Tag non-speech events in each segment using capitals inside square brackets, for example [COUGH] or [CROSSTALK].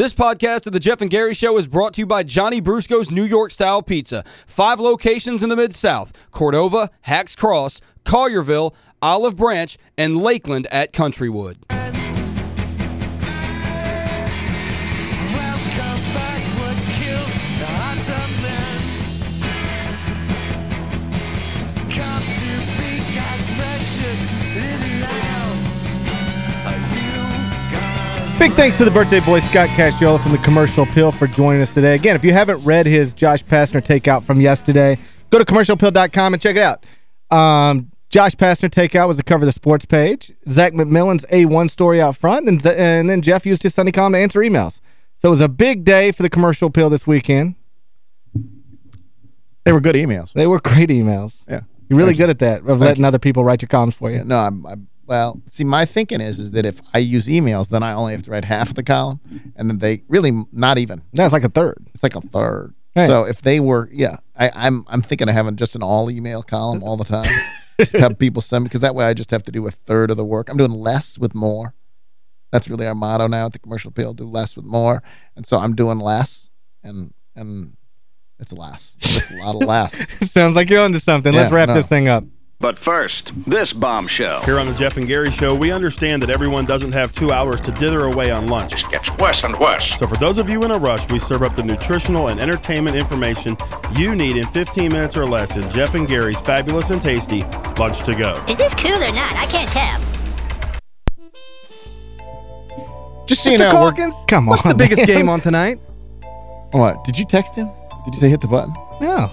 This podcast of the Geoff and Gary Show is brought to you by Johnny Brusco's New York Style Pizza. Five locations in the Mid-South. Cordova, Hacks Cross, Collierville, Olive Branch, and Lakeland at Countrywood. Big thanks to the birthday boy, Scott Casciola from the Commercial Appeal for joining us today. Again, if you haven't read his Josh Pastner takeout from yesterday, go to commercialappeal.com and check it out. Um, Josh Pastner takeout was the cover of the sports page. Zach McMillan's A1 story out front, and, and then Geoff used his Sunday column to answer emails. So it was a big day for the Commercial Appeal this weekend. They were good emails. They were great emails. Yeah. You're really good at that, of letting other people write your columns for you. No, I'm, I'm well, see my thinking is is that if I use emails, then I only have to write half of the column and then they really not even. That's like a third. It's like a third. Right. So if they were yeah, I, I'm I'm thinking of having just an all email column all the time. just have people send because that way I just have to do a third of the work. I'm doing less with more. That's really our motto now at the commercial appeal, do less with more. And so I'm doing less and and it's less. Just a lot of less. [LAUGHS] Sounds like you're onto something. Let's wrap no. this thing up. But first, this bombshell. Here on the Geoff and Gary Show, we understand that everyone doesn't have two hours to dither away on lunch. gets worse and worse. So for those of you in a rush, we serve up the nutritional and entertainment information you need in 15 minutes or less in Geoff and Gary's fabulous and tasty Lunch to Go. Is this cool or not? I can't tell. Just so you Mr. know, we're- Calkins, come What's on, the biggest man. game on tonight? what? Did you text him? Did you say hit the button? No,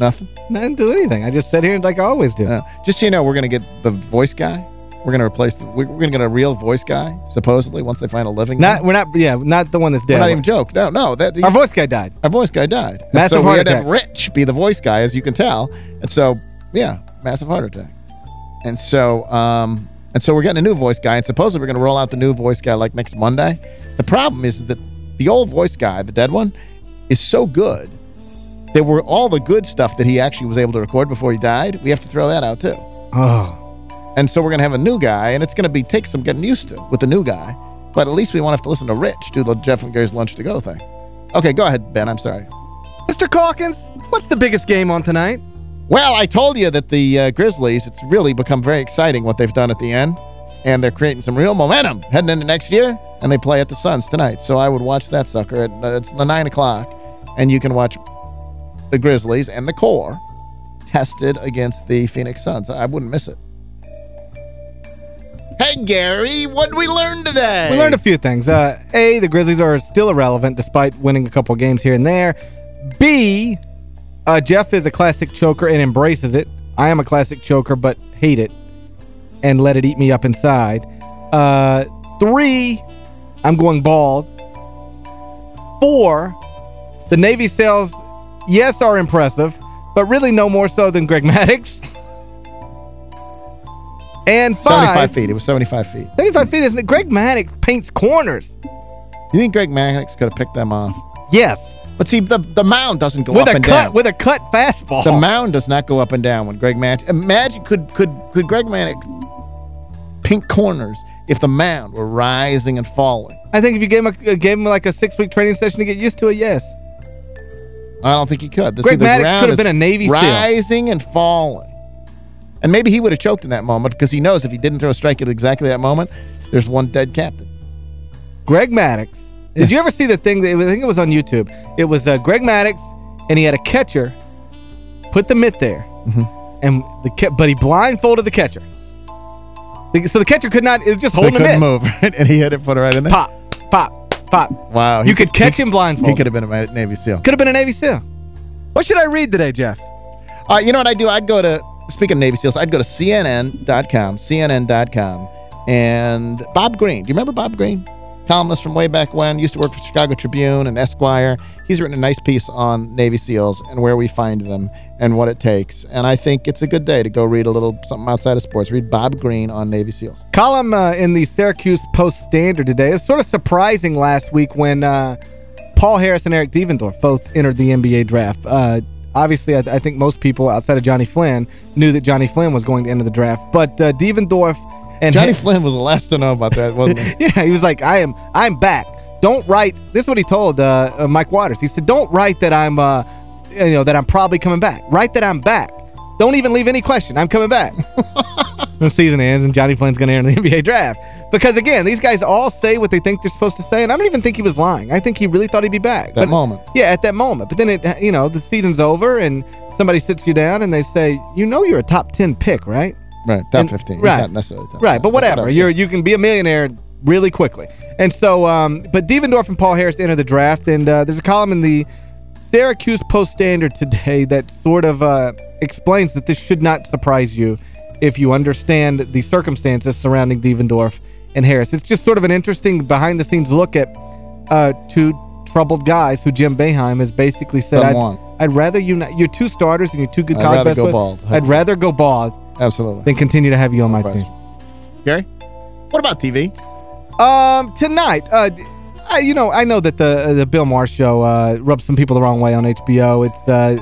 Nothing. I didn't do anything. I just sat here like I always do. Uh, just so you know, we're going to get the voice guy. We're going to replace the, we're, going to get a real voice guy, supposedly, once they find a living Not one. we're not yeah, not the one that's dead. We're not even joke. No, no. That, Our voice guy died. our voice guy died. And Massive so we heart had to have attack. Rich be the voice guy, as you can tell. And so, yeah, massive heart attack. And so, um, and so we're getting a new voice guy, and supposedly we're going to roll out the new voice guy like next Monday. The problem is that the old voice guy, the dead one, is so good. There were all the good stuff that he actually was able to record before he died. We have to throw that out too. Oh. And so we're going to have a new guy, and it's going to be take some getting used to with the new guy. But at least we won't have to listen to Rich do the Geoff and Gary's Lunch to Go thing. Okay, go ahead, Ben. I'm sorry. Mr. Calkins, what's the biggest game on tonight? Well, I told you that the uh, Grizzlies, it's really become very exciting what they've done at the end. And they're creating some real momentum heading into next year. And they play at the Suns tonight. So I would watch that sucker. At, uh, it's 9 o'clock. And you can watch the Grizzlies and the core tested against the Phoenix Suns. I wouldn't miss it. Hey, Gary, what did we learn today? We learned a few things. Uh, a, the Grizzlies are still irrelevant despite winning a couple games here and there. B, uh, Geoff is a classic choker and embraces it. I am a classic choker but hate it and let it eat me up inside. Uh, three, I'm going bald. Four, the Navy SEALs, yes, are impressive, but really no more so than Greg [LAUGHS] Maddux. And five, 75 feet. It was 75 feet. 75 feet, isn't it? Greg Maddux paints corners. You think Greg Maddux could have picked them off? Yes. But see, the, the mound doesn't go With up a and cut down. with a cut fastball. The mound does not go up and down when Greg Maddux. Imagine could could could Greg Maddux pink corners if the mound were rising and falling? I think if you gave him a, gave him like a six-week training session to get used to it, yes. I don't think he could. The- Greg see, the Maddux could have been a Navy SEAL. rising and falling. And maybe he would have choked in that moment because he knows if he didn't throw a strike at exactly that moment, there's one dead captain. Greg Maddux. Did you ever see the thing? That, I think it was on YouTube. It was uh, Greg Maddux, and he had a catcher put the mitt there, Mm-hmm. and the but he blindfolded the catcher. The- So the catcher could not, it was just They holding him couldn't in. move, right? [LAUGHS] And he hit it, put it right in there. Pop, pop, pop. Wow. You could catch he, him blindfolded. He could have been a Navy SEAL. Could have been a Navy SEAL. What should I read today, Geoff? Uh, you know what I'd do? I'd go to, speaking of Navy SEALs, I'd go to CNN.com, CNN.com, and Bob Greene. Do you remember Bob Greene? Columnist from way back when, used to work for Chicago Tribune and Esquire. He's written a nice piece on Navy SEALs and where we find them and what it takes. And I think it's a good day to go read a little something outside of sports. Read Bob Greene on Navy SEAls. column uh, in the Syracuse Post-Standard today. It was sort of surprising last week when uh, Paul Harris and Eric Devendorf both entered the NBA draft. Uh, obviously, I, I think most people outside of Johnny Flynn knew that Johnny Flynn was going to enter the draft. But uh, Devendorf and Johnny Flynn was the last to know about that, wasn't he? [LAUGHS] yeah, he was like, I am I'm back. don't write, this is what he told uh, uh, Mike Waters. He said, don't write that I'm, uh, you know, that I'm probably coming back. Write that I'm back. Don't even leave any question. I'm coming back. [LAUGHS] the season ends and Johnny Flynn's going to enter the [LAUGHS] NBA draft. Because, again, these guys all say what they think they're supposed to say, and I don't even think he was lying. I think he really thought he'd be back. That But- moment. Yeah, at that moment. But then, it, you know, the season's over, and somebody sits you down and they say, you know you're a top 10 pick, right? Right, top And- 15. He's right. not necessarily Right, 10, but whatever. You're you can be a millionaire really quickly. And so, um, but Devendorf and Paul Harris enter the draft, and uh, there's a column in the Syracuse Post-Standard today that sort of uh, explains that this should not surprise you if you understand the circumstances surrounding Devendorf and Harris. It's just sort of an interesting behind-the-scenes look at uh, two troubled guys who Jim Boeheim has basically said, I'd. I'd rather you not, you're two starters and you're two good I'd college rather go bald. I'd rather go bald Absolutely. than continue to have you on my question. team. Gary? What about TV? Um, tonight, uh, I, you know, I know that the uh, the Bill Maher show uh, rubs some people the wrong way on HBO. It's uh,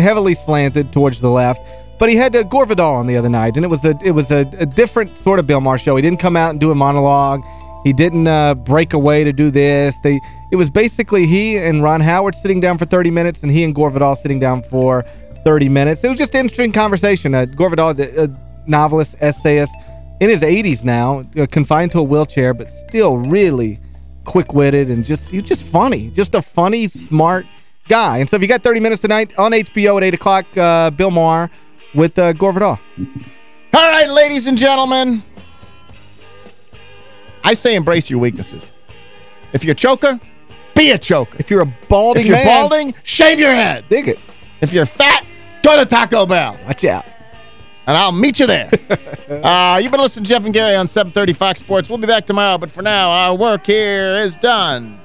heavily slanted towards the left, but he had uh, Gore Vidal on the other night, and it was a it was a, a different sort of Bill Maher show. He didn't come out and do a monologue. He didn't uh, break away to do this. They it was basically he and Ron Howard sitting down for 30 minutes, and he and Gore Vidal sitting down for 30 minutes. It was just an interesting conversation. Uh, Gore Vidal, the uh, novelist, essayist, in his 80s now, uh, confined to a wheelchair, but still really quick-witted and just he's just funny. Just a funny, smart guy. And so if you got 30 minutes tonight on HBO at 8 o'clock, uh, Bill Maher with uh, Gore Vidal. All right, ladies and gentlemen. I say embrace your weaknesses. If you're a choker, be a choker. If you're a balding If you're man, balding, shave your head. dig it. If you're fat, go to Taco Bell. Watch out. And I'll meet you there. [LAUGHS] uh, you've been listening to Geoff and Gary on 730 Fox Sports. We'll be back tomorrow, but for now, our work here is done.